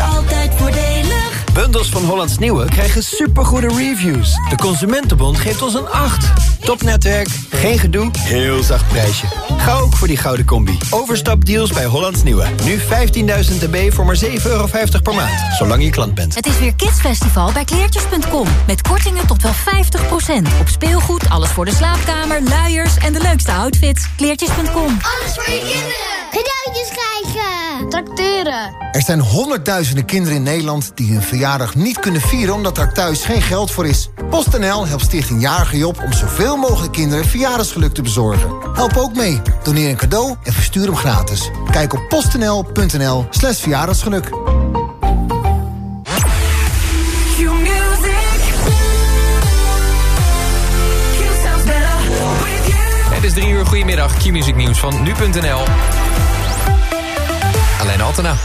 Altijd voordelig. Bundels van Hollands Nieuwe krijgen supergoede reviews. De Consumentenbond geeft ons een 8. Topnetwerk, geen gedoe, heel zacht prijsje. Ga ook voor die gouden combi. Overstapdeals bij Hollands Nieuwe. Nu 15.000 dB voor maar 7,50 euro per maand. Zolang je klant bent. Het is weer Kidsfestival bij kleertjes.com. Met kortingen tot wel 50%. Op speelgoed, alles voor de slaapkamer, luiers en de leukste outfits. Kleertjes.com. Alles voor je kinderen. Cadeautjes krijgen. Tracteren. Er zijn honderdduizenden kinderen in Nederland die hun verjaardag niet kunnen vieren... omdat er thuis geen geld voor is. PostNL helpt Stichting Jarige Job om zoveel mogelijk kinderen verjaardagsgeluk te bezorgen. Help ook mee. Doneer een cadeau en verstuur hem gratis. Kijk op postnl.nl slash verjaardagsgeluk. Het is drie uur, goedemiddag. Q-music nieuws van nu.nl.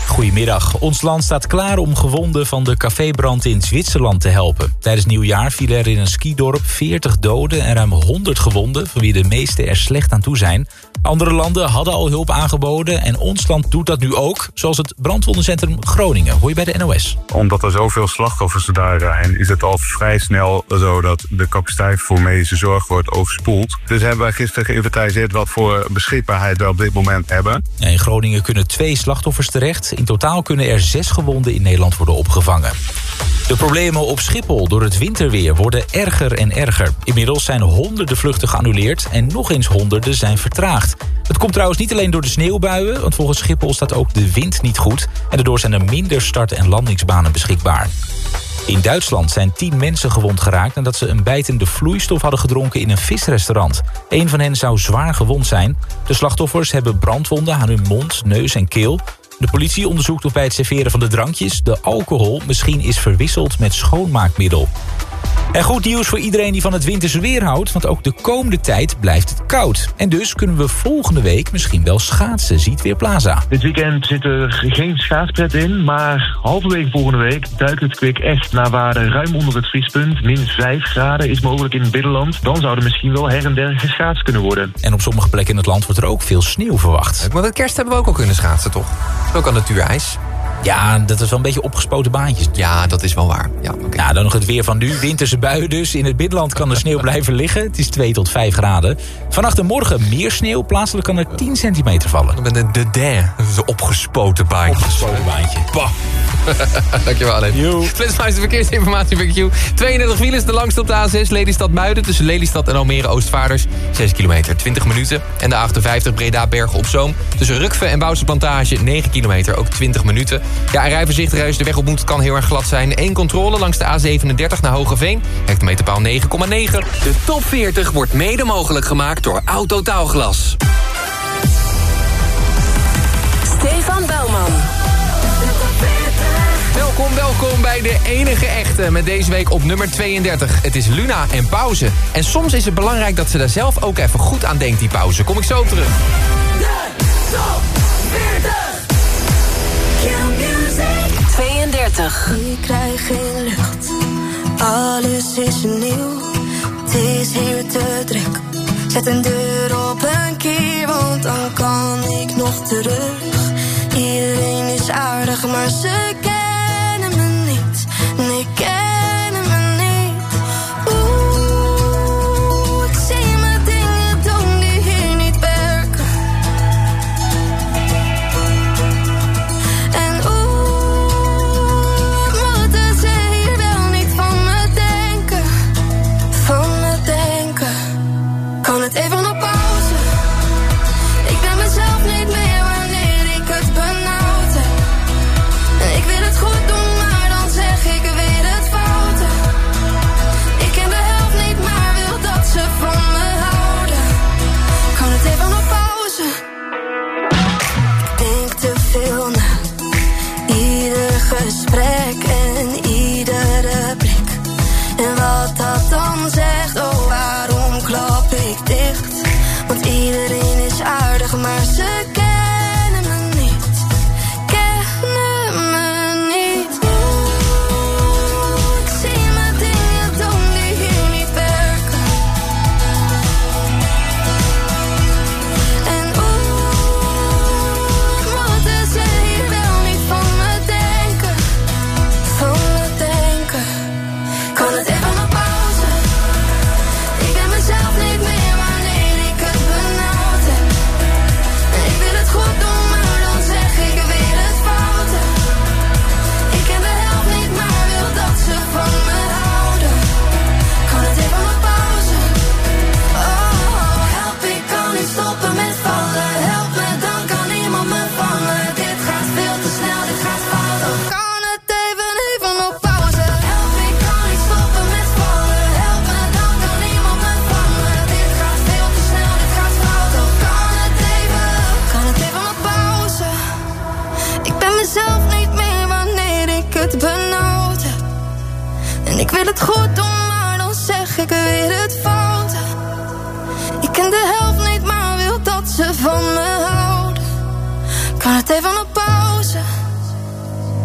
Goedemiddag. Ons land staat klaar om gewonden van de cafébrand in Zwitserland te helpen. Tijdens nieuwjaar vielen er in een skidorp 40 doden en ruim 100 gewonden... van wie de meeste er slecht aan toe zijn. Andere landen hadden al hulp aangeboden en ons land doet dat nu ook... zoals het brandwondencentrum Groningen. Hoor je bij de NOS. Omdat er zoveel slachtoffers daar zijn... is het al vrij snel zo dat de capaciteit voor medische zorg wordt overspoeld. Dus hebben wij gisteren geïnventariseerd... wat voor beschikbaarheid we op dit moment hebben. In Groningen kunnen twee slachtoffers terecht. In totaal kunnen er zes gewonden in Nederland worden opgevangen. De problemen op Schiphol door het winterweer worden erger en erger. Inmiddels zijn honderden vluchten geannuleerd en nog eens honderden zijn vertraagd. Het komt trouwens niet alleen door de sneeuwbuien... want volgens Schiphol staat ook de wind niet goed... en daardoor zijn er minder start- en landingsbanen beschikbaar. In Duitsland zijn tien mensen gewond geraakt... nadat ze een bijtende vloeistof hadden gedronken in een visrestaurant. Een van hen zou zwaar gewond zijn. De slachtoffers hebben brandwonden aan hun mond, neus en keel. De politie onderzoekt of bij het serveren van de drankjes... de alcohol misschien is verwisseld met schoonmaakmiddel. En goed nieuws voor iedereen die van het winterse weer houdt... want ook de komende tijd blijft het koud. En dus kunnen we volgende week misschien wel schaatsen, ziet weer Plaza. Dit weekend zit er geen schaatspret in... maar halverwege volgende week duikt het kwik echt naar waarde ruim onder het vriespunt. Min 5 graden is mogelijk in het binnenland. Dan zou er misschien wel her en der geschaatst kunnen worden. En op sommige plekken in het land wordt er ook veel sneeuw verwacht. Maar met kerst hebben we ook al kunnen schaatsen, toch? Ook al natuurijs. Ja, dat is wel een beetje opgespoten baantjes. Ja, dat is wel waar. Ja, okay. ja, dan nog het weer van nu. Winterse buien dus. In het binnenland kan de sneeuw blijven liggen. Het is 2 tot 5 graden. Vannacht en morgen meer sneeuw. Plaatselijk kan er 10 centimeter vallen. Ben de de de. De opgespoten baantjes. Opgespoten baantje. Bah. Dankjewel, Alain. Flitsmeister verkeersinformatie bij Q. 32 files, de langste op de A6. Lelystad Muiden tussen Lelystad en Almere Oostvaarders. 6 kilometer, 20 minuten. En de 58 Breda Bergen op Zoom. Tussen Rukven en Boutse Plantage 9 kilometer, ook 20 minuten. Ja, en de weg op moet, kan heel erg glad zijn. Eén controle langs de A37 naar Hogeveen. Hectometerpaal 9,9. De top 40 wordt mede mogelijk gemaakt door Autotaalglas. Stefan Bouwman. Welkom, welkom bij de enige echte. Met deze week op nummer 32. Het is Luna en pauze. En soms is het belangrijk dat ze daar zelf ook even goed aan denkt, die pauze. Kom ik zo terug. De top 40. 32. Ik krijg geen lucht. Alles is nieuw. Het is hier te druk. Zet een deur op een keer, want dan kan ik nog terug. Iedereen is aardig, maar ze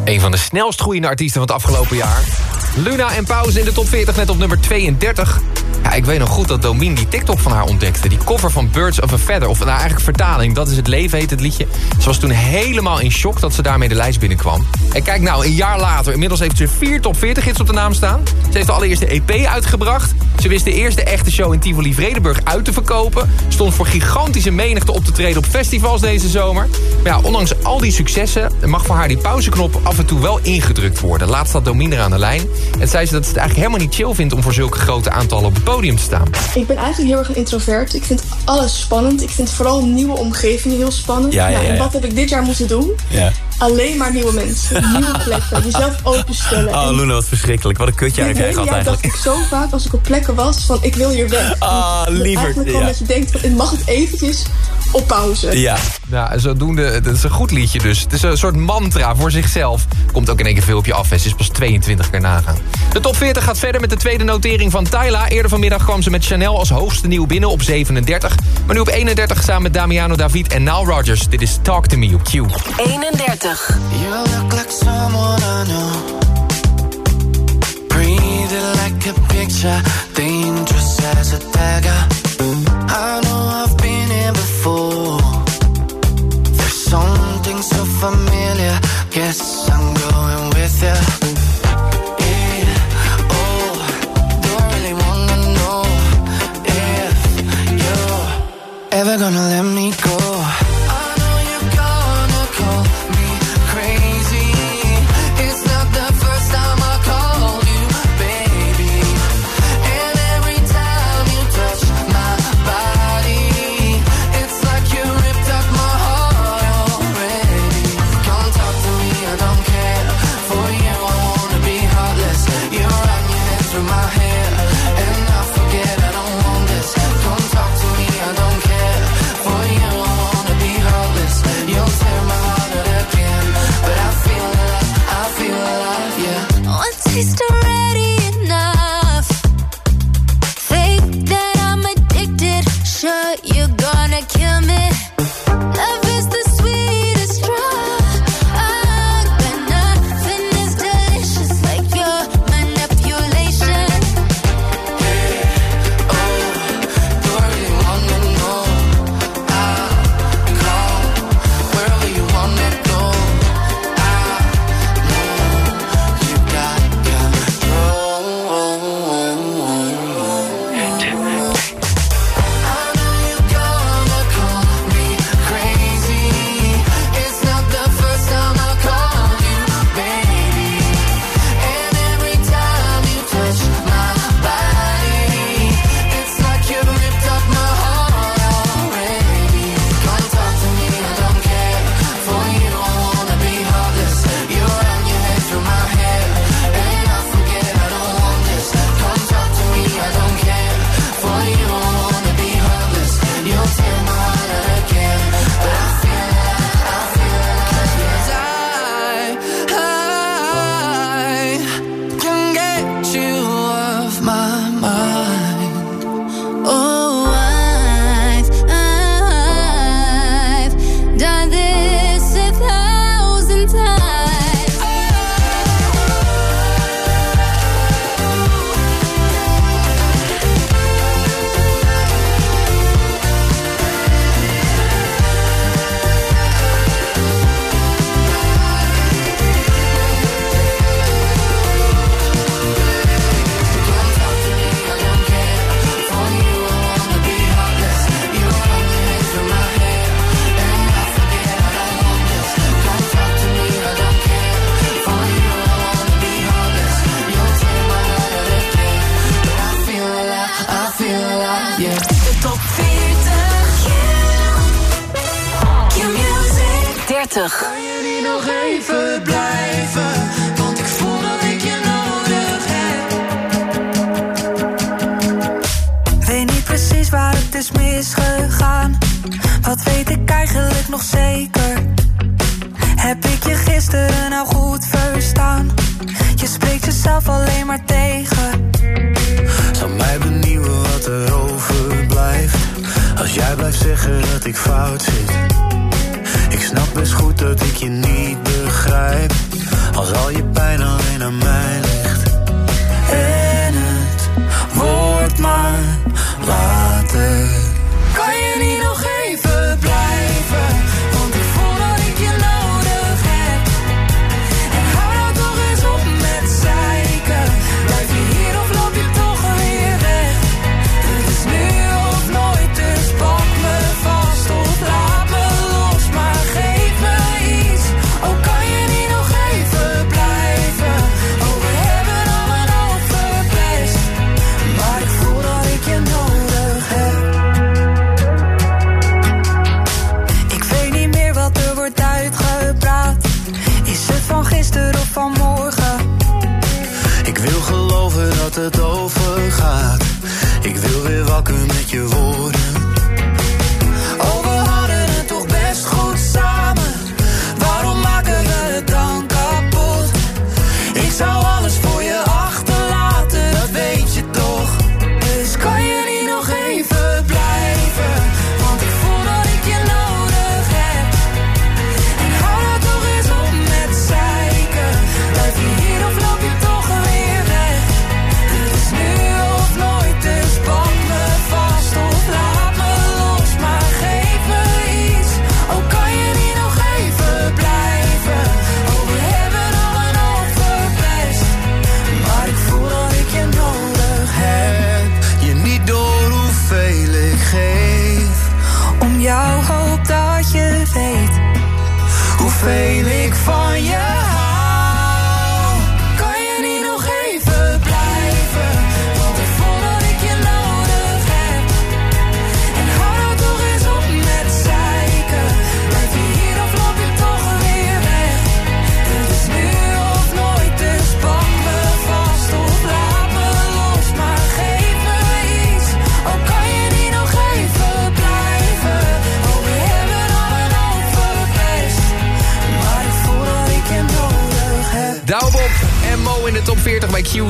Een van de snelst groeiende artiesten van het afgelopen jaar. Luna en Pauze in de top 40 net op nummer 32. Ik weet nog goed dat Domien die TikTok van haar ontdekte. Die cover van Birds of a Feather. Of nou eigenlijk vertaling, Dat is het leven heet het liedje. Ze was toen helemaal in shock dat ze daarmee de lijst binnenkwam. En kijk nou, een jaar later. Inmiddels heeft ze vier top 40 hits op de naam staan. Ze heeft de allereerste EP uitgebracht. Ze wist de eerste echte show in Tivoli Vredenburg uit te verkopen. Stond voor gigantische menigte op te treden op festivals deze zomer. Maar ja, ondanks al die successen mag voor haar die pauzeknop af en toe wel ingedrukt worden. Laatst had Domien er aan de lijn. En zei ze dat ze het eigenlijk helemaal niet chill vindt om voor zulke grote aantallen op podium te staan. Ik ben eigenlijk heel erg een introvert. Ik vind alles spannend. Ik vind vooral nieuwe omgevingen heel spannend. Ja, ja, Nou, en wat heb ik dit jaar moeten doen? Ja. Alleen maar nieuwe mensen, nieuwe plekken, jezelf openstellen. Oh, En Luna, wat verschrikkelijk. Wat een dit jij hele gehad jaar dacht eigenlijk. ik zo vaak als ik op plekken was van ik wil hier weg. Ah, En lieverd, Eigenlijk gewoon ja. dat je denkt van ik mag het eventjes op pauze. Ja. Nou, zodoende, dat is een goed liedje dus. Het is een soort mantra voor zichzelf. Komt ook in één keer veel op je af. hè. Ze is pas 22 keer nagaan. De top 40 gaat verder met de tweede notering van Tyla. Eerder vanmiddag kwam ze met Chanel als hoogste nieuw binnen op 37. Maar nu op 31 samen met Damiano David en Nile Rodgers. Dit is Talk To Me op Q. 31. You look like someone I know. Breathing like a picture, dangerous as a dagger. I know I've been here before. There's something so familiar. Guess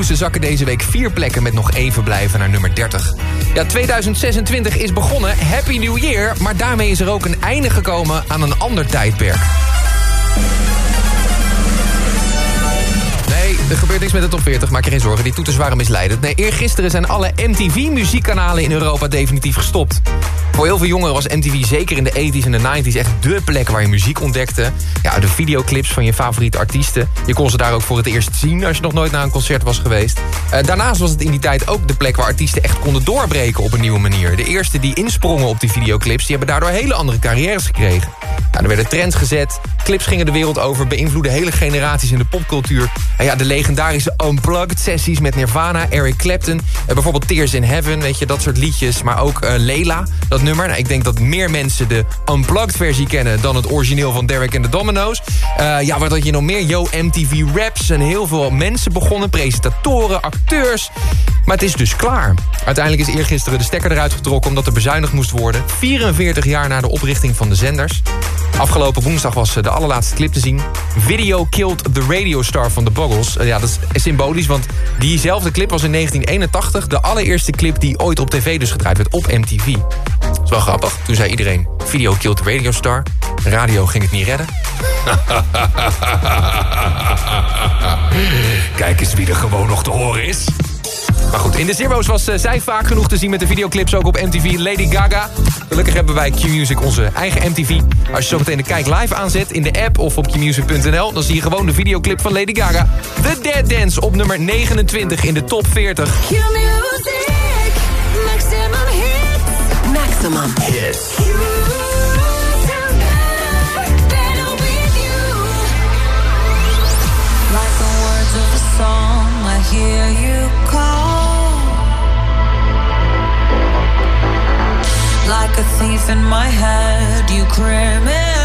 40 bij Q. Ze zakken deze week vier plekken met nog even blijven naar nummer 30. Ja, 2026 is begonnen. Happy New Year. Maar daarmee is er ook een einde gekomen aan een ander tijdperk. Nee, er gebeurt niks met de top 40, maak je geen zorgen. Die toeters waren misleidend. Nee, eergisteren zijn alle MTV-muziekkanalen in Europa definitief gestopt. Voor heel veel jongeren was MTV zeker in de 80s en de 90s echt dé plek waar je muziek ontdekte. Ja, de videoclips van je favoriete artiesten. Je kon ze daar ook voor het eerst zien als je nog nooit naar een concert was geweest. Eh, daarnaast was het in die tijd ook de plek waar artiesten echt konden doorbreken op een nieuwe manier. De eerste die insprongen op die videoclips, die hebben daardoor hele andere carrières gekregen. Nou, er werden trends gezet, clips gingen de wereld over... beïnvloeden hele generaties in de popcultuur. En ja, de legendarische Unplugged sessies met Nirvana, Eric Clapton... eh, bijvoorbeeld Tears in Heaven, weet je, dat soort liedjes. Maar ook eh, Leila, dat Nou, ik denk dat meer mensen de Unplugged versie kennen... dan het origineel van Derek en de Domino's. Eh, ja, wat had je nog meer? Yo, MTV Raps en heel veel mensen begonnen. Presentatoren, acteurs. Maar het is dus klaar. Uiteindelijk is eergisteren de stekker eruit getrokken... omdat er bezuinigd moest worden. 44 jaar na de oprichting van de zenders. Afgelopen woensdag was eh, de allerlaatste clip te zien. Video Killed the Radio Star van de Boggles. Eh, ja, dat is symbolisch, want diezelfde clip was in 1981... de allereerste clip die ooit op tv dus gedraaid werd op MTV. Dat is wel grappig. Toen zei iedereen, video killed the radio star. Radio ging het niet redden. Kijk eens wie er gewoon nog te horen is. Maar goed, in de Zero's was eh, zij vaak genoeg te zien met de videoclips ook op MTV. Lady Gaga. Gelukkig hebben wij Q-Music, onze eigen MTV. Als je zo meteen de Kijk Live aanzet in de app of op qmusic.nl... dan zie je gewoon de videoclip van Lady Gaga. The Dead Dance op nummer 29 in de top 40. Q-music, maximum hits. Maximum hits. Like the words of a song, I hear you call. Like a thief in my head, you criminal.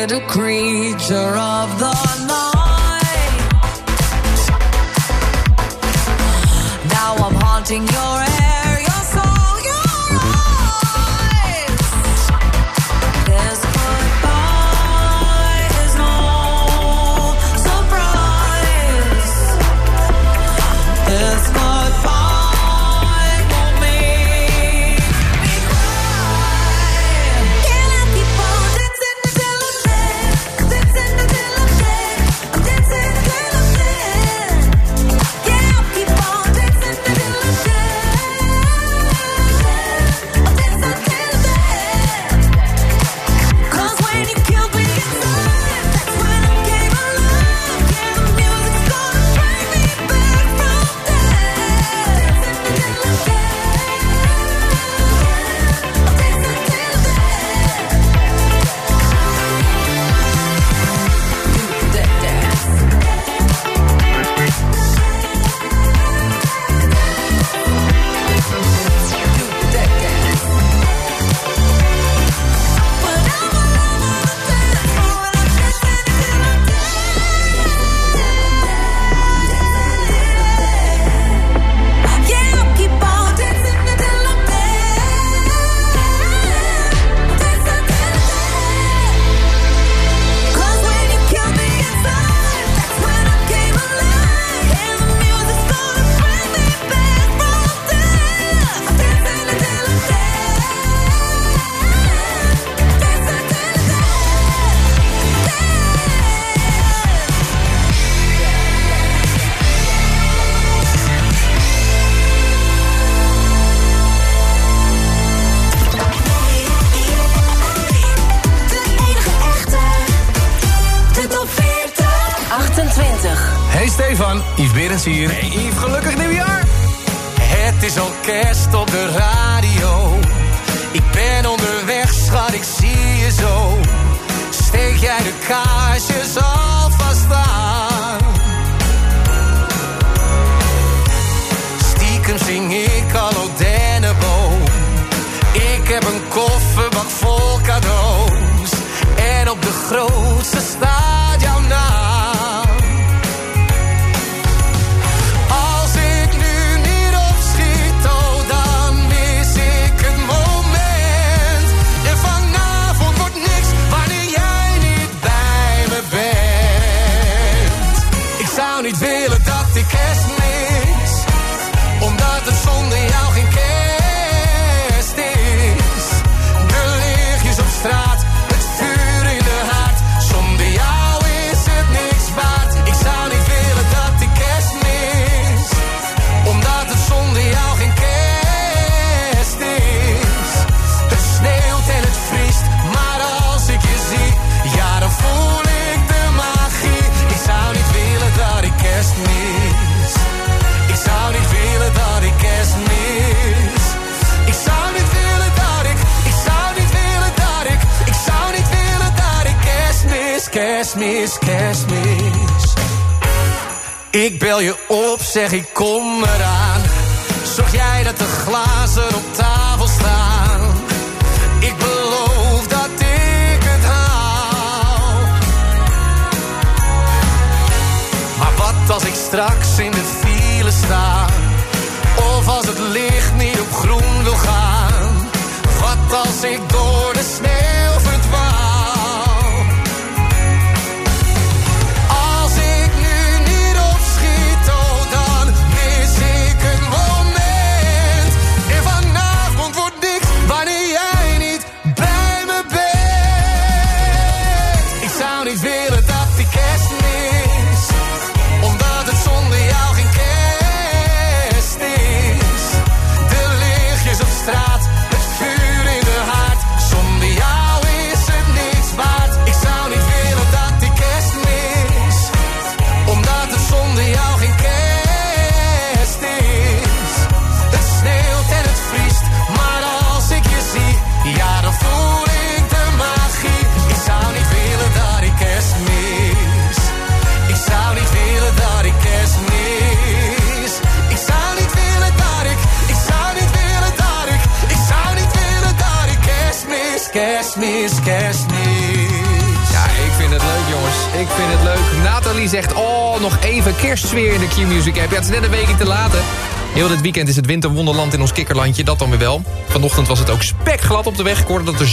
little creature of the night. Now I'm haunting your op de radio. Ik ben onderweg, schat, ik zie je zo. Steek jij de kaarsjes alvast aan? Stiekem zing ik al op dennenboom. Ik heb een kofferbak vol cadeaus. En op de grootste staat kerstmis, kerstmis. Ik bel je op, zeg ik kom eraan. Zorg jij dat de glazen op tafel staan. Ik beloof dat ik het haal. Maar wat als ik straks in de file sta? Of als het licht niet op groen wil gaan? Wat als ik weekend is het winterwonderland in ons kikkerlandje, dat dan weer wel. Vanochtend was het ook spekglad op de weg. Ik hoorde dat er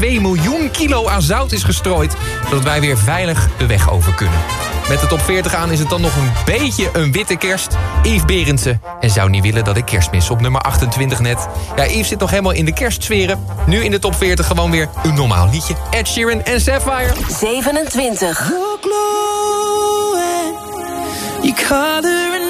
7,2 miljoen kilo aan zout is gestrooid... zodat wij weer veilig de weg over kunnen. Met de top 40 aan is het dan nog een beetje een witte kerst. Yves Berendsen. En zou niet willen dat ik kerst mis op nummer 28 net. Ja, Yves zit nog helemaal in de kerstsferen. Nu in de top 40 gewoon weer een normaal liedje. Ed Sheeran en Sapphire. 27.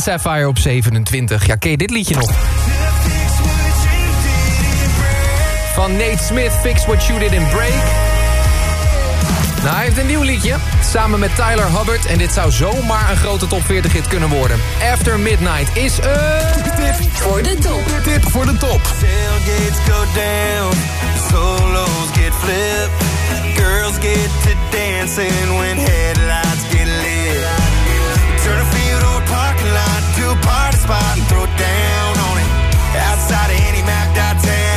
Sapphire op 27. Ja, ken dit liedje nog? Van Nate Smith, Fix What You Did in Break. Nou, hij heeft een nieuw liedje. Samen met Tyler Hubbard. En dit zou zomaar een grote top 40 hit kunnen worden. After Midnight is een... Tip voor de top. Tip voor de top. Tailgates go down, solos get flipped, girls get to dancing when headlights get spot and throw down on it. Outside of any map downtown, yeah,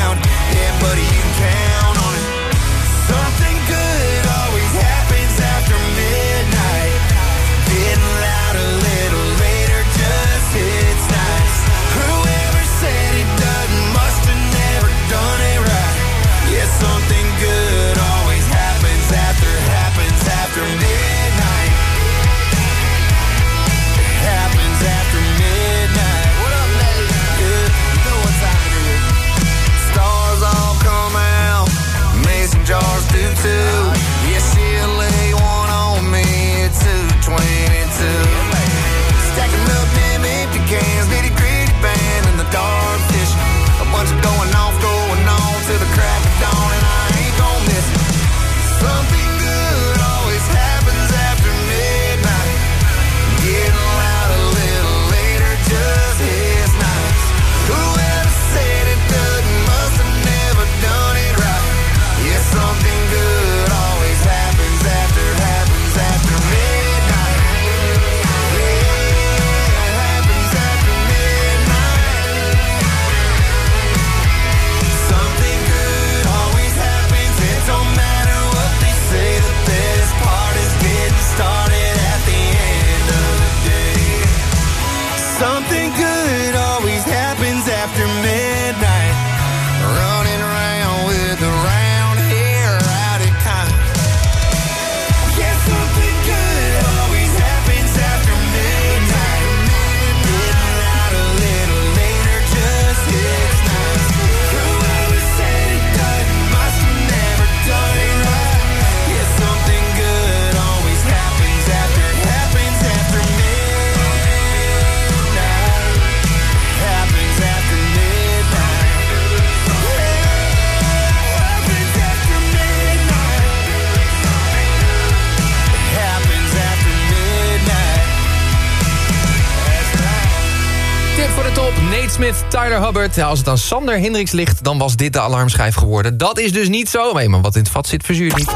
Als het aan Sander Hendricks ligt, dan was dit de alarmschijf geworden. Dat is dus niet zo. Nee, maar wat in het vat zit, verzuurt niet.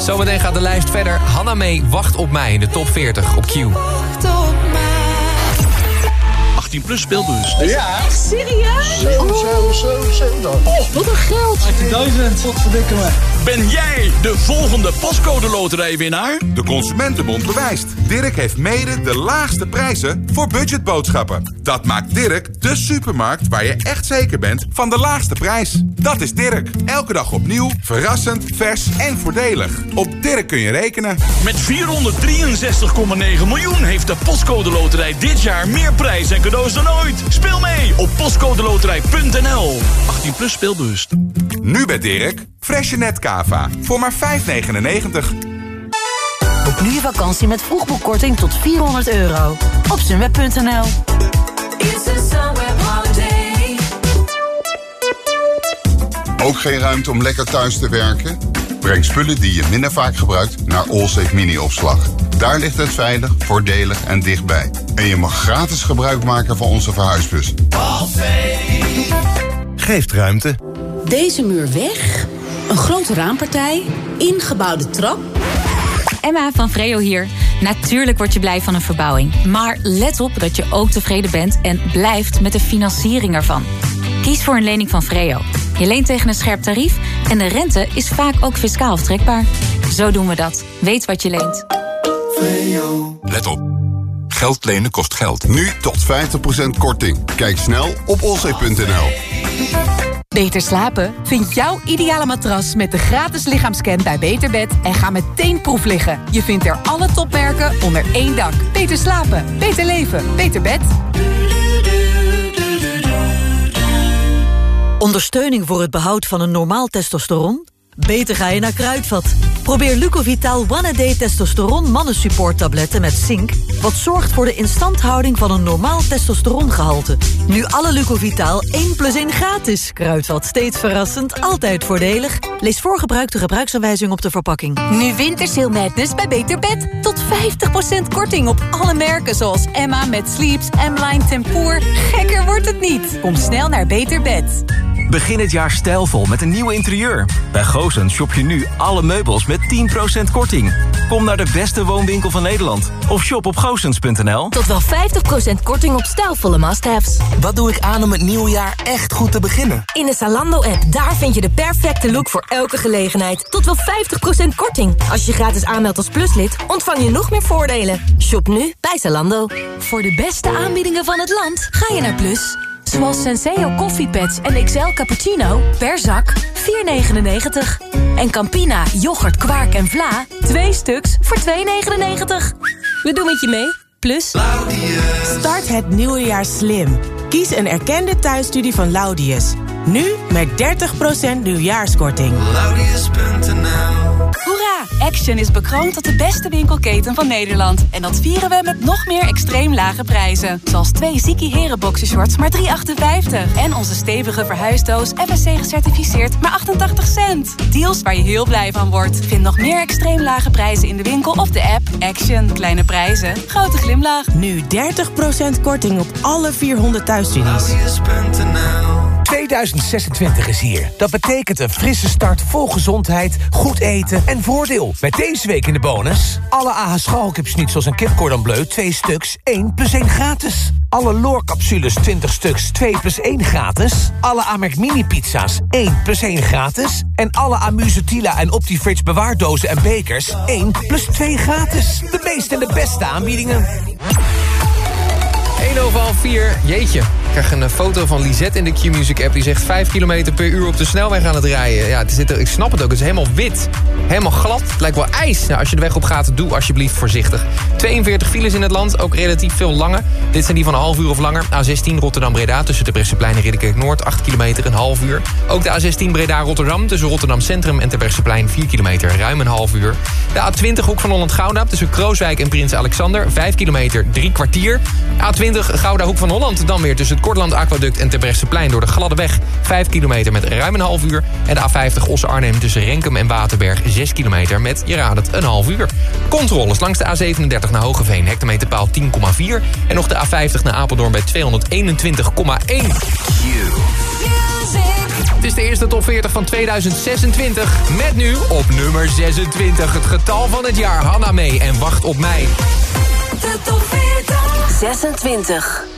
Zometeen gaat de lijst verder. Hanna Mee wacht op mij in de top 40 op Q. 18 plus speelbus. Ja. Echt serieus? Zo, zo, zo, zo. Oh, wat een geld. 18.000. Wat verdikken me. Ben jij de volgende pascode loterijwinnaar? De Consumentenbond bewijst. Dirk heeft mede de laagste prijzen voor budgetboodschappen. Dat maakt Dirk de supermarkt waar je echt zeker bent van de laagste prijs. Dat is Dirk. Elke dag opnieuw, verrassend, vers en voordelig. Op Dirk kun je rekenen. Met 463,9 miljoen heeft de Postcode Loterij dit jaar meer prijs en cadeaus dan ooit. Speel mee op postcodeloterij.nl. 18 plus speelbewust. Nu bij Dirk, Fresje Net Cava. Voor maar 5,99. Boek nu je vakantie met vroegboekkorting tot 400 euro. Op sunweb.nl Ook geen ruimte om lekker thuis te werken? Breng spullen die je minder vaak gebruikt naar Allsafe Mini-opslag. Daar ligt het veilig, voordelig en dichtbij. En je mag gratis gebruik maken van onze verhuisbus. Geeft ruimte. Deze muur weg, een grote raampartij, ingebouwde trap. Emma van Vreo hier. Natuurlijk word je blij van een verbouwing. Maar let op dat je ook tevreden bent en blijft met de financiering ervan. Kies voor een lening van Vreo. Je leent tegen een scherp tarief en de rente is vaak ook fiscaal aftrekbaar. Zo doen we dat. Weet wat je leent. Let op. Geld lenen kost geld. Nu tot 50% korting. Kijk snel op olzee.nl. Beter slapen? Vind jouw ideale matras met de gratis lichaamscan bij Beterbed en ga meteen proef liggen. Je vindt er alle topmerken onder één dak. Beter slapen, beter leven, beter bed. Ondersteuning voor het behoud van een normaal testosteron? Beter ga je naar Kruidvat. Probeer Lucovital One A Day Testosteron Mannensupport tabletten met zink... wat zorgt voor de instandhouding van een normaal testosterongehalte. Nu alle Lucovital 1 plus 1 gratis. Kruidvat, steeds verrassend, altijd voordelig. Lees voor gebruik de gebruiksaanwijzing op de verpakking. Nu Wintersale Madness bij Beter Bed. Tot 50% korting op alle merken zoals Emma met Sleeps, M-Line Tempoor. Gekker wordt het niet. Kom snel naar Beter Bed. Begin het jaar stijlvol met een nieuw interieur. Bij Goosens shop je nu alle meubels met 10% korting. Kom naar de beste woonwinkel van Nederland. Of shop op goosens.nl. Tot wel 50% korting op stijlvolle must-haves. Wat doe ik aan om het nieuwe jaar echt goed te beginnen? In de Zalando-app, daar vind je de perfecte look voor elke gelegenheid. Tot wel 50% korting. Als je gratis aanmeldt als pluslid, ontvang je nog meer voordelen. Shop nu bij Zalando. Voor de beste aanbiedingen van het land ga je naar Plus. Zoals Senseo koffiepads en XL cappuccino per zak 4,99. En Campina, yoghurt, kwark en vla 2 stuks voor 2,99. We doen het je mee. Plus. Start het nieuwe jaar slim. Kies een erkende thuisstudie van Laudius. Nu met 30% nieuwjaarskorting. Action is bekroond tot de beste winkelketen van Nederland. En dat vieren we met nog meer extreem lage prijzen. Zoals twee Ziki Heren boxershorts maar 3,58. En onze stevige verhuisdoos FSC gecertificeerd maar 88 cent. Deals waar je heel blij van wordt. Vind nog meer extreem lage prijzen in de winkel of de app. Action. Kleine prijzen. Grote glimlach. Nu 30% korting op alle 400 thuisstudies. 2026 is hier. Dat betekent een frisse start vol gezondheid, goed eten en voordeel. Met deze week in de bonus... alle AH schalkipsnitzels en kipcordon bleu 2 stuks, 1 plus 1 gratis. Alle loorcapsules 20 stuks, 2 plus 1 gratis. Alle Amerk mini pizza's 1 plus 1 gratis. En alle Amuse Tila en Optifridge bewaardozen en bekers 1 plus 2 gratis. De meeste en de beste aanbiedingen. 10 over half 4. Jeetje. Ik krijg een eh, foto van Lisette in de Q-Music app. Die zegt 5 km per uur op de snelweg aan het rijden. Ja, het zit er, ik snap het ook. Het is helemaal wit. Helemaal glad. Het lijkt wel ijs. Nou, als je de weg op gaat, doe alsjeblieft voorzichtig. 42 files in het land. Ook relatief veel lange. Dit zijn die van een half uur of langer. A16 Rotterdam-Breda tussen de Bresseplein en Ridderkerk Noord. 8 kilometer, een half uur. Ook de A16 Breda-Rotterdam tussen Rotterdam Centrum en Terbrechtseplein. 4 kilometer, ruim een half uur. De A20 Hoek van Holland-Gouda tussen Krooswijk en Prins Alexander. 5 kilometer, drie kwartier. A20 Gouda Hoek van Holland dan weer tussen het Kortland Aquaduct en Terbrechtseplein door de gladde weg. 5 kilometer met ruim een half uur. En de A50 Osse-Arnhem tussen Renkum en Waterberg. 6 kilometer met, je raadt het, een half uur. Controles langs de A37 naar Hogeveen. Hectometerpaal 10,4. En nog de A50 naar Apeldoorn bij 221,1. Het is de eerste top 40 van 2026. Met nu op nummer 26 het getal van het jaar. Hanna mee en wacht op mij. De top 40. 26.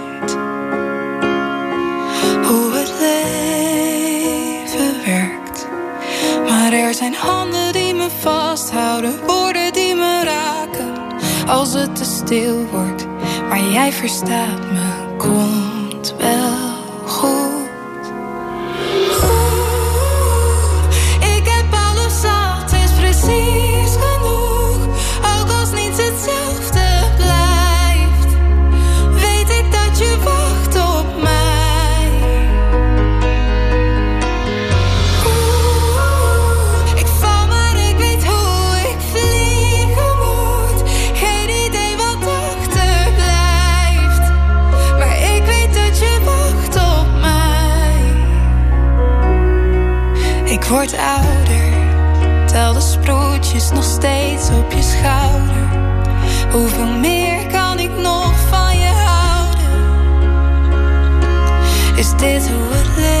Als het te stil wordt, maar jij verstaat me, komt Ik word ouder, tel de sproetjes nog steeds op je schouder. Hoeveel meer kan ik nog van je houden? Is dit hoe het leven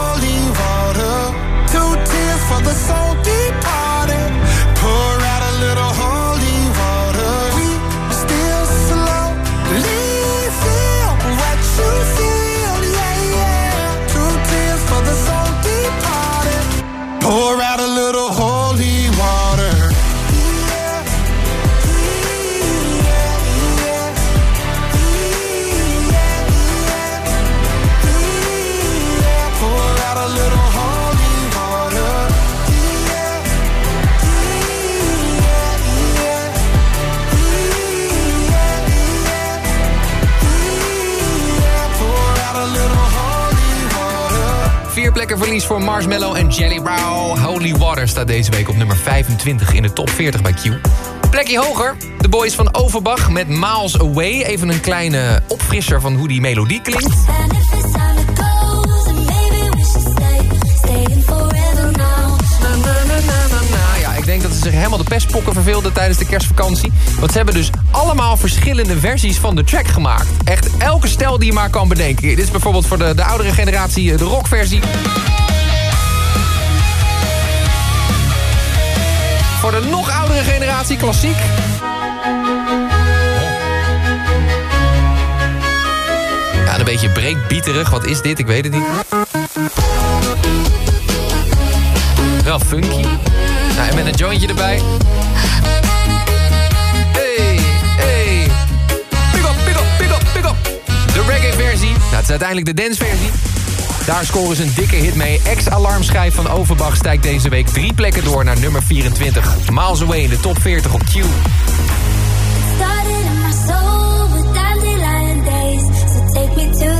verlies voor Marshmallow en Jelly Row. Holy Water staat deze week op nummer 25 in de top 40 bij Q. Plekje hoger, de boys van Overbach met Miles Away. Even een kleine opfrisser van hoe die melodie klinkt. Ze zich helemaal de pestpokken verveelden tijdens de kerstvakantie. Want ze hebben dus allemaal verschillende versies van de track gemaakt. Echt elke stijl die je maar kan bedenken. Dit is bijvoorbeeld voor de, de oudere generatie eh, de rockversie. Voor de nog oudere generatie klassiek. Ja, een beetje breakbeaterig. Wat is dit? Ik weet het niet. Wel funky. Nou, en met een jointje erbij. Hey, hey. Pick up, pick up, pick up, up. De reggae versie. Nou, het is uiteindelijk de dance versie. Daar scoren ze een dikke hit mee. Ex-alarmschijf van Overbach stijgt deze week drie plekken door naar nummer 24. Miles Away in de top 40 op Q. Take me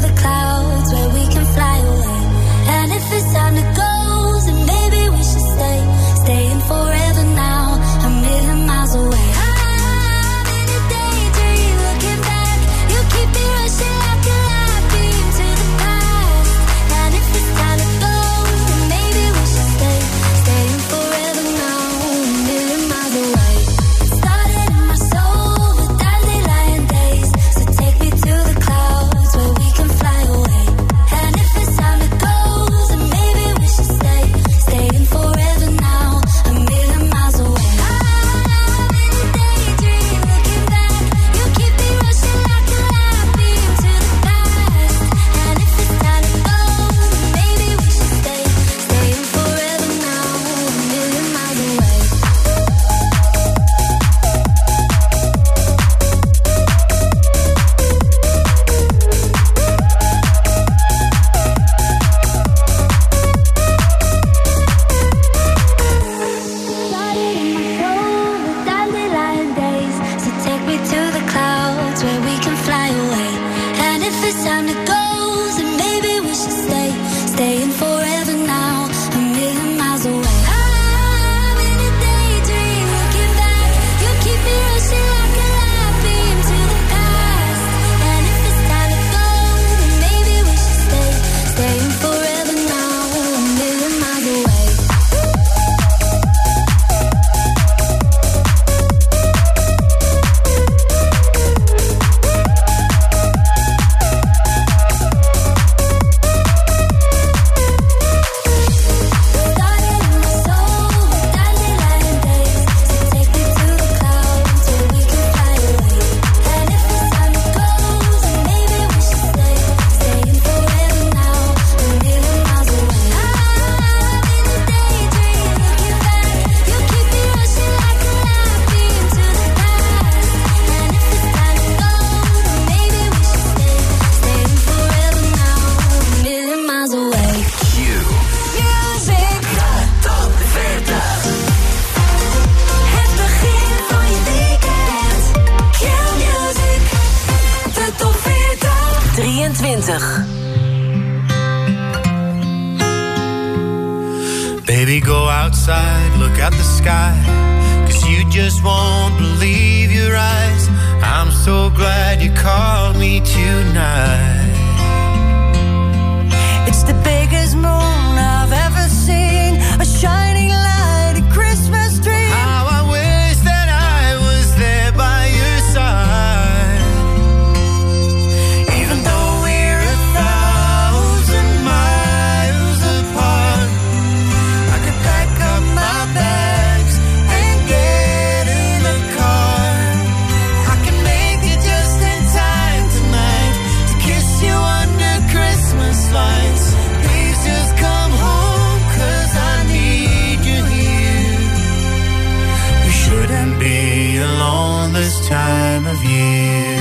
shouldn't be alone this time of year.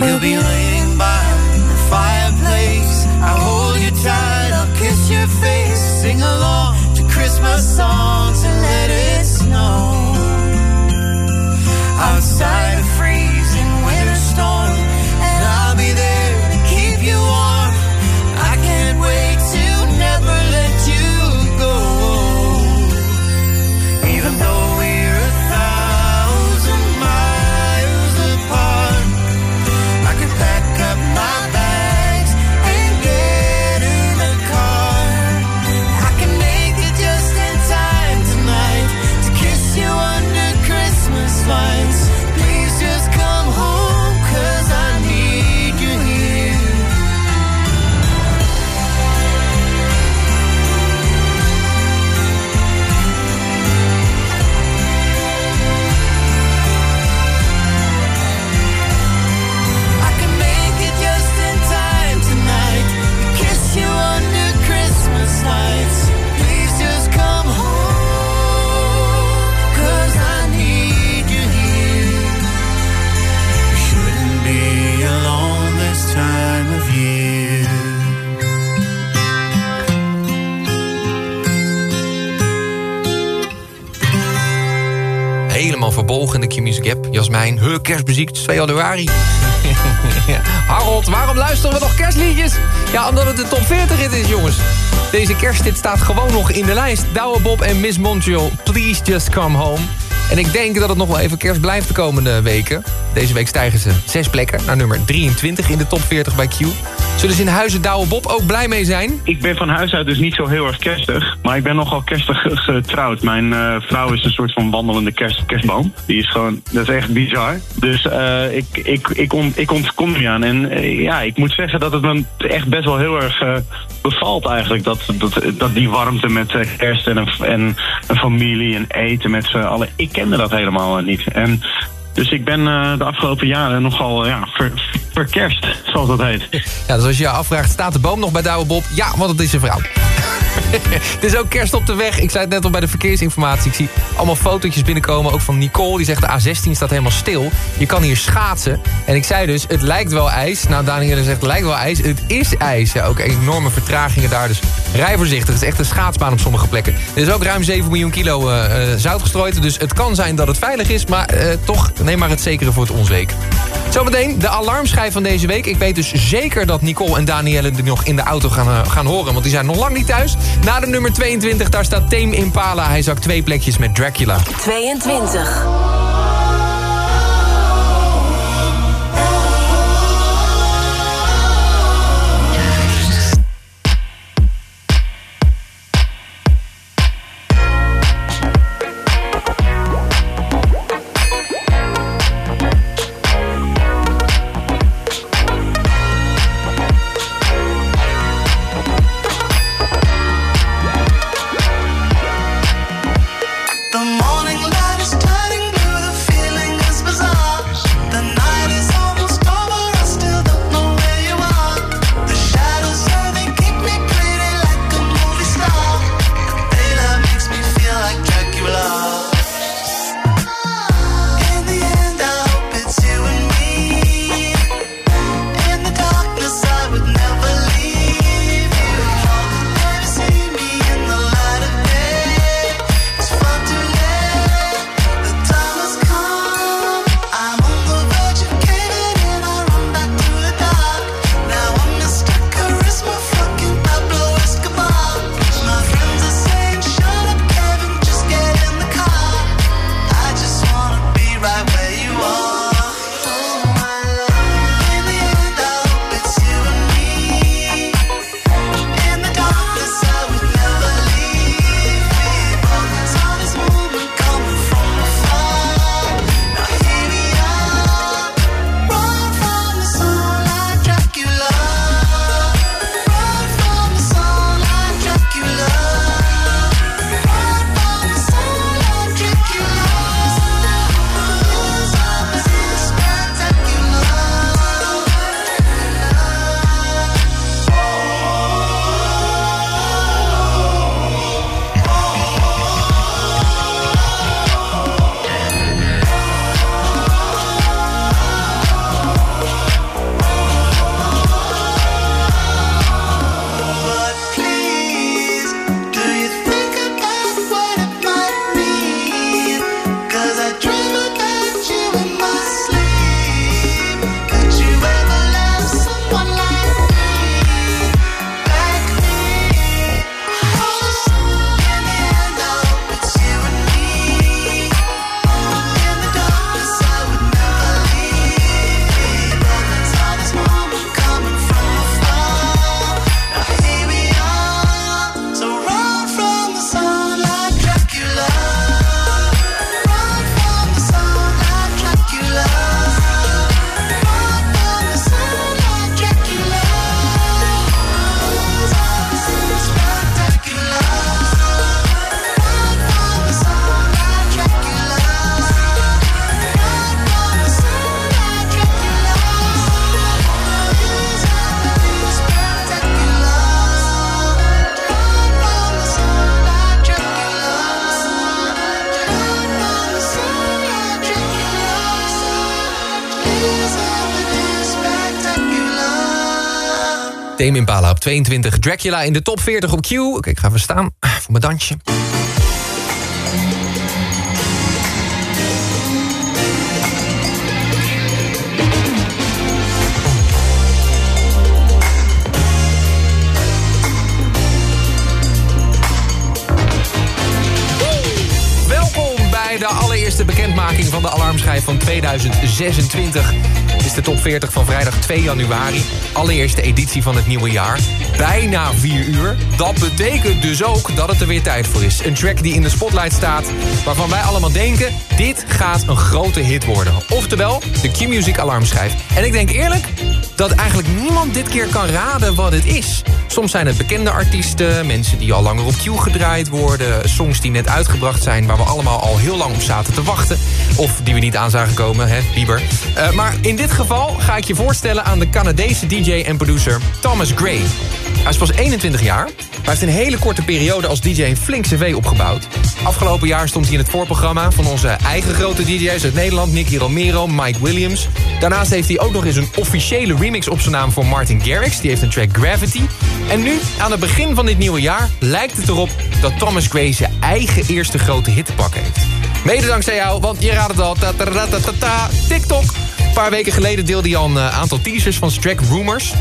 We'll be laying by the fireplace. I'll hold you tight, I'll kiss your face. Sing along to Christmas songs and let it snow. Outside In de Q-Music app. Jasmijn, he, kerstmuziek, het is 2 januari. Harold, waarom luisteren we nog kerstliedjes? Ja, omdat het de top 40 rit is, jongens. Deze kersthit staat gewoon nog in de lijst. Douwe Bob en Miss Montreal, Please Just Come Home. En ik denk dat het nog wel even kerst blijft de komende weken. Deze week stijgen ze zes plekken naar nummer 23 in de top 40 bij Q. Zullen ze in huizen Douwe Bob ook blij mee zijn? Ik ben van huis uit dus niet zo heel erg kerstig. Maar ik ben nogal kerstig ge- getrouwd. Mijn eh, vrouw is een soort van wandelende kerst, kerstboom. Die is gewoon, dat is echt bizar. Dus eh, ik, ik, ik, ik ontkom er niet aan. En eh, ja, ik moet zeggen dat het me echt best wel heel erg bevalt eigenlijk. Dat, dat, dat die warmte met kerst en een, en een familie en eten met z'n allen. Ik kende dat helemaal niet. En dus ik ben eh, de afgelopen jaren nogal eh, ja, ver, verkerst, zoals dat heet. Ja, dus als je je afvraagt, staat de boom nog bij Douwe Bob? Ja, want het is een vrouw. het is ook kerst op de weg. Ik zei het net al bij de verkeersinformatie. Ik zie allemaal fotootjes binnenkomen, ook van Nicole. Die zegt de A16 staat helemaal stil. Je kan hier schaatsen. En ik zei dus, het lijkt wel ijs. Nou, Danielle zegt, het lijkt wel ijs. Het is ijs. Ja, ook enorme vertragingen daar. Dus rij voorzichtig. Het is echt een schaatsbaan op sommige plekken. Er is ook ruim 7 miljoen kilo eh, zout gestrooid. Dus het kan zijn dat het veilig is. Maar eh, toch, neem maar het zekere voor het onzeker. Zometeen de alarmschijf van deze week. Ik weet dus zeker dat Nicole en Danielle er nog in de auto gaan, gaan horen. Want die zijn nog lang niet thuis. Na de nummer 22, daar staat Tame Impala. Hij zakt twee plekjes met Dracula. 22. Tame Impala op 22. Dracula in de top 40 op Q. Oké, ik ga even staan voor mijn dansje. Welkom bij de allereerste bekendmaking van de alarmschijf van 2026. Is de top 40 van vrijdag 2 januari. Allereerste editie van het nieuwe jaar. Bijna 4 uur. Dat betekent dus ook dat het er weer tijd voor is. Een track die in de spotlight staat, waarvan wij allemaal denken... dit gaat een grote hit worden. Oftewel, de Q-Music alarmschijf. En ik denk eerlijk dat eigenlijk niemand dit keer kan raden wat het is. Soms zijn het bekende artiesten, mensen die al langer op Q gedraaid worden... songs die net uitgebracht zijn, waar we allemaal al heel lang op zaten te wachten. Of die we niet aan zagen komen, hè, Bieber. Eh, maar in dit geval ga ik je voorstellen aan de Canadese DJ en producer Thomas Gray. Hij is pas 21 jaar, maar heeft een hele korte periode als DJ een flink cv opgebouwd. Afgelopen jaar stond hij in het voorprogramma van onze eigen grote DJ's uit Nederland... Nicky Romero, Mike Williams. Daarnaast heeft hij ook nog eens een officiële remix op zijn naam voor Martin Garrix. Die heeft een track Gravity. En nu, aan het begin van dit nieuwe jaar, lijkt het erop dat Thomas Gray zijn eigen eerste grote hit te pakken heeft. Mede dankzij jou, want je raadt het al, ta -ta -ta -ta TikTok. Een paar weken geleden deelde hij al een eh, aantal teasers van zijn track Rumors.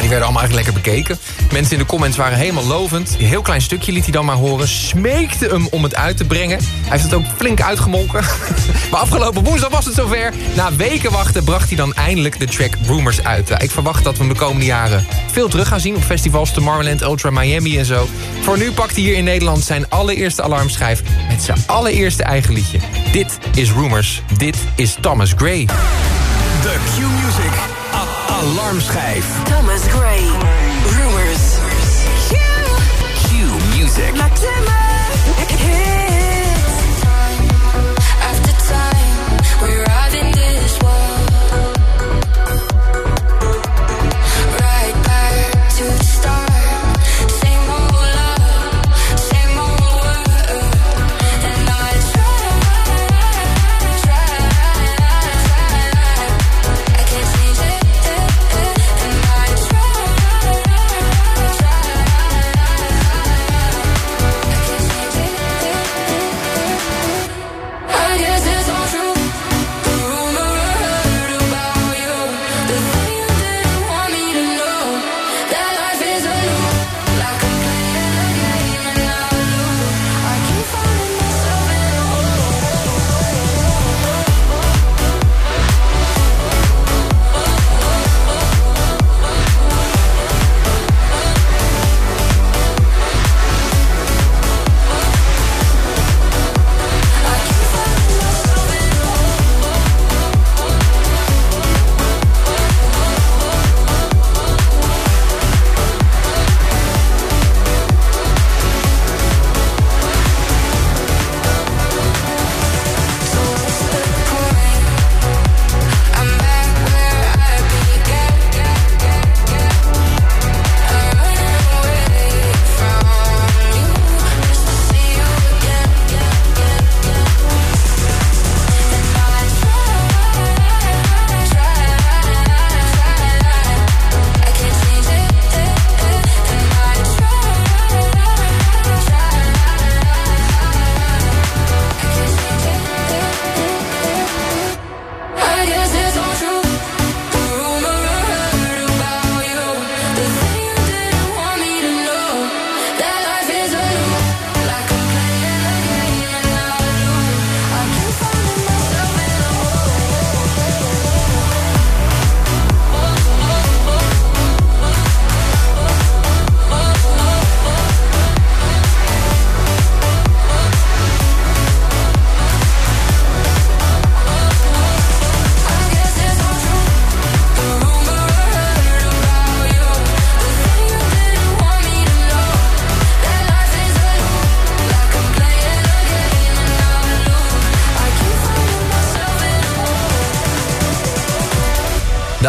Die werden allemaal eigenlijk lekker bekeken. Mensen in de comments waren helemaal lovend. Een heel klein stukje liet hij dan maar horen. Smeekte hem om het uit te brengen. Hij heeft het ook flink uitgemolken. maar afgelopen woensdag was het zover. Na weken wachten bracht hij dan eindelijk de track Rumors uit. Ik verwacht dat we hem de komende jaren veel terug gaan zien... op festivals Tomorrowland, Ultra Miami en zo. Voor nu pakt hij hier in Nederland zijn allereerste alarmschijf... met zijn allereerste eigen liedje. Dit is Rumors. Dit is Thomas Gray. De Q-Music Alarmschijf. Thomas Gray. Rumors. Q-Music. After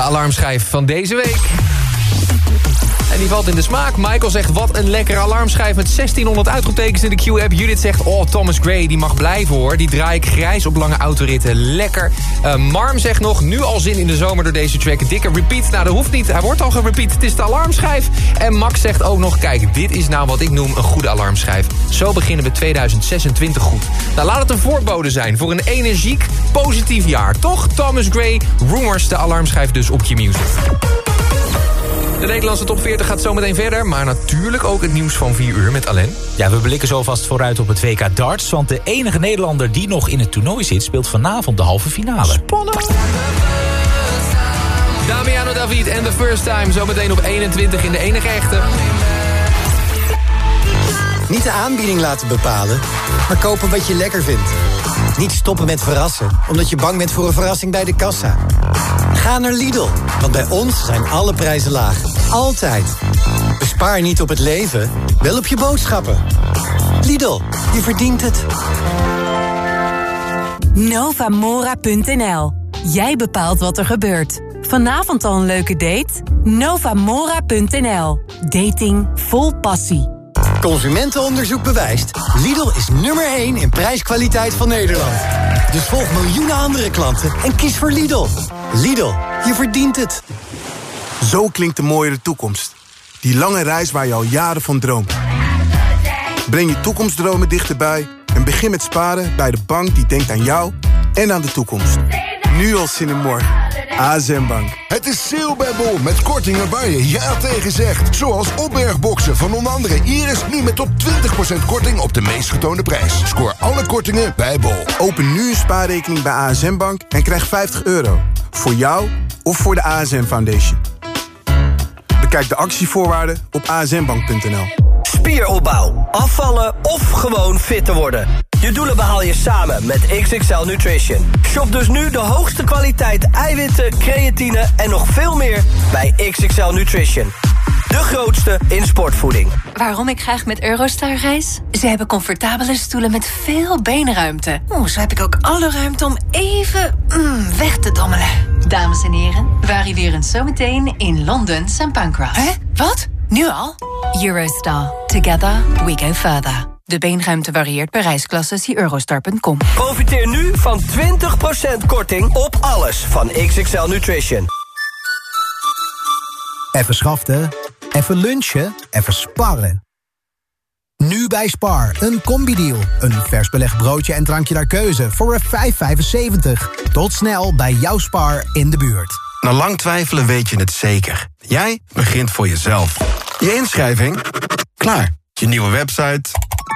alarmschijf van deze week. Valt in de smaak. Michael zegt, wat een lekkere alarmschijf met 1600 uitroeptekens in de Q-app. Judith zegt, oh, Thomas Gray, die mag blijven hoor. Die draai ik grijs op lange autoritten. Lekker. Uh, Marm zegt nog, nu al zin in de zomer door deze track. Dikke repeat. Nou, dat hoeft niet. Hij wordt al gerepeat. Het is de alarmschijf. En Max zegt ook nog, kijk, dit is nou wat ik noem een goede alarmschijf. Zo beginnen we 2026 goed. Nou, laat het een voorbode zijn voor een energiek, positief jaar. Toch? Thomas Gray, Rumors, de alarmschijf dus op je music. De Nederlandse top 40 gaat zometeen verder... maar natuurlijk ook het nieuws van 4 uur met Alain. Ja, we blikken zo vast vooruit op het WK darts... want de enige Nederlander die nog in het toernooi zit... speelt vanavond de halve finale. Spannend! Damiano David en The First Time zometeen op 21 in de enige echte. Niet de aanbieding laten bepalen, maar kopen wat je lekker vindt. Niet stoppen met verrassen, omdat je bang bent voor een verrassing bij de kassa. Ga naar Lidl, want bij ons zijn alle prijzen laag. Altijd. Bespaar niet op het leven, wel op je boodschappen. Lidl, je verdient het. Novamora.nl. Jij bepaalt wat er gebeurt. Vanavond al een leuke date? Novamora.nl. Dating vol passie. Consumentenonderzoek bewijst. Lidl is nummer 1 in prijskwaliteit van Nederland. Dus volg miljoenen andere klanten en kies voor Lidl. Lidl, je verdient het. Zo klinkt de mooiere toekomst. Die lange reis waar je al jaren van droomt. Breng je toekomstdromen dichterbij en begin met sparen bij de bank die denkt aan jou en aan de toekomst. Nu al zin in morgen. ASM Bank. Het is sale bij Bol met kortingen waar je ja tegen zegt. Zoals opbergboxen van onder andere Iris nu met tot 20% korting op de meest getoonde prijs. Scoor alle kortingen bij Bol. Open nu een spaarrekening bij ASM Bank en krijg 50 euro. Voor jou of voor de ASM Foundation. Bekijk de actievoorwaarden op asmbank.nl. Spieropbouw, afvallen of gewoon fit te worden. Je doelen behaal je samen met XXL Nutrition. Shop dus nu de hoogste kwaliteit eiwitten, creatine en nog veel meer bij XXL Nutrition. De grootste in sportvoeding. Waarom ik graag met Eurostar reis? Ze hebben comfortabele stoelen met veel beenruimte. Oeh, zo heb ik ook alle ruimte om even mm, weg te dommelen. Dames en heren, we arriveren zometeen in Londen St. Pancras. Hè? Wat? Nu al? Eurostar. Together we go further. De beenruimte varieert per reisklasse. Zie eurostar.com. Profiteer nu van 20% korting op alles van XXL Nutrition. Even schaften, even lunchen, even sparren. Nu bij Spar, een combi-deal. Een vers belegd broodje en drankje naar keuze voor een 5,75. Tot snel bij jouw Spar in de buurt. Na lang twijfelen weet je het zeker. Jij begint voor jezelf. Je inschrijving? Klaar. Je nieuwe website?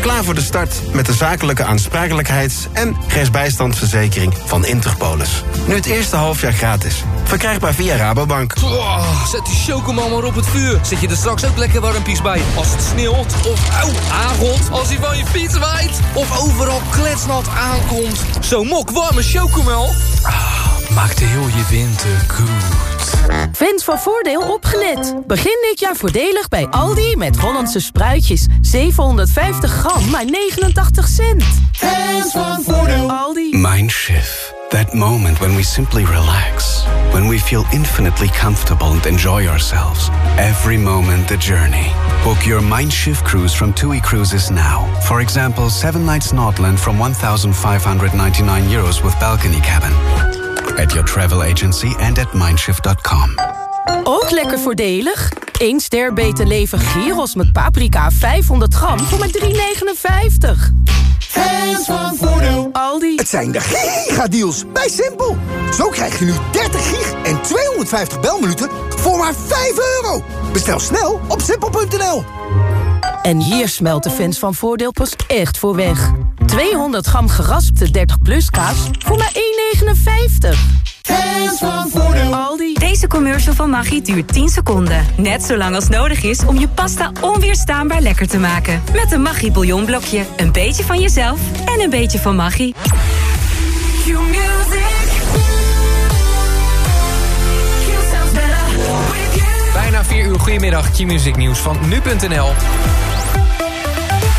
Klaar voor de start met de zakelijke aansprakelijkheids- en rechtsbijstandsverzekering van Interpolis. Nu het eerste halfjaar gratis. Verkrijgbaar via Rabobank. Zet die chocomel maar op het vuur. Zet je er straks ook lekker warmpies bij. Als het sneeuwt of auw, aangot. Als hij van je fiets waait. Of overal kletsnat aankomt. Zo'n mok warme chocomel. Ah, maakt heel je winter goed. Fans van Voordeel opgelet. Begin dit jaar voordelig bij Aldi met Hollandse spruitjes. 750 gram, maar 89 cent. Fans van Voordeel. Aldi. Mindshift. That moment when we simply relax. When we feel infinitely comfortable and enjoy ourselves. Every moment the journey. Book your Mindshift cruise from TUI Cruises now. For example, 7 nights Nordland from 1,599 euros with balcony cabin. At your travel agency and at mindshift.com. Ook lekker voordelig. 1 ster beter leven gyros met paprika 500 gram voor maar 3,59. Fans van Voordeel. Aldi. Het zijn de gigadeals bij Simpel. Zo krijg je nu 30 gig en 250 belminuten voor maar 5 euro. Bestel snel op simpel.nl. En hier smelt de fans van Voordeel pas echt voor weg. 200 gram geraspte 30 plus kaas voor maar 1,59. Fans van Voordeel. Aldi. Deze commercial van Maggi duurt 10 seconden. Net zo lang als nodig is om je pasta onweerstaanbaar lekker te maken. Met een Maggi bouillonblokje. Een beetje van jezelf en een beetje van Maggi. 4 uur. Goedemiddag, Q-Music nieuws van nu.nl.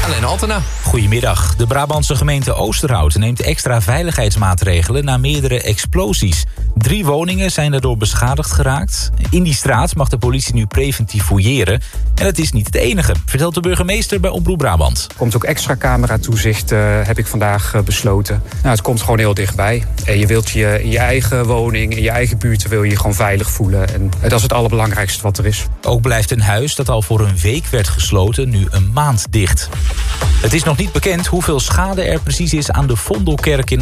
Alleen Altena. Goedemiddag. De Brabantse gemeente Oosterhout neemt extra veiligheidsmaatregelen na meerdere explosies. Drie woningen zijn daardoor beschadigd geraakt. In die straat mag de politie nu preventief fouilleren. En het is niet het enige, vertelt de burgemeester bij Omroep Brabant. komt ook extra cameratoezicht, eh, heb ik vandaag eh, besloten. Nou, het komt gewoon heel dichtbij. En je wilt je in je eigen woning, in je eigen buurt... wil je je gewoon veilig voelen. En dat is het allerbelangrijkste wat er is. Ook blijft een huis dat al voor een week werd gesloten nu een maand dicht. Het is nog niet bekend hoeveel schade er precies is aan de Vondelkerk in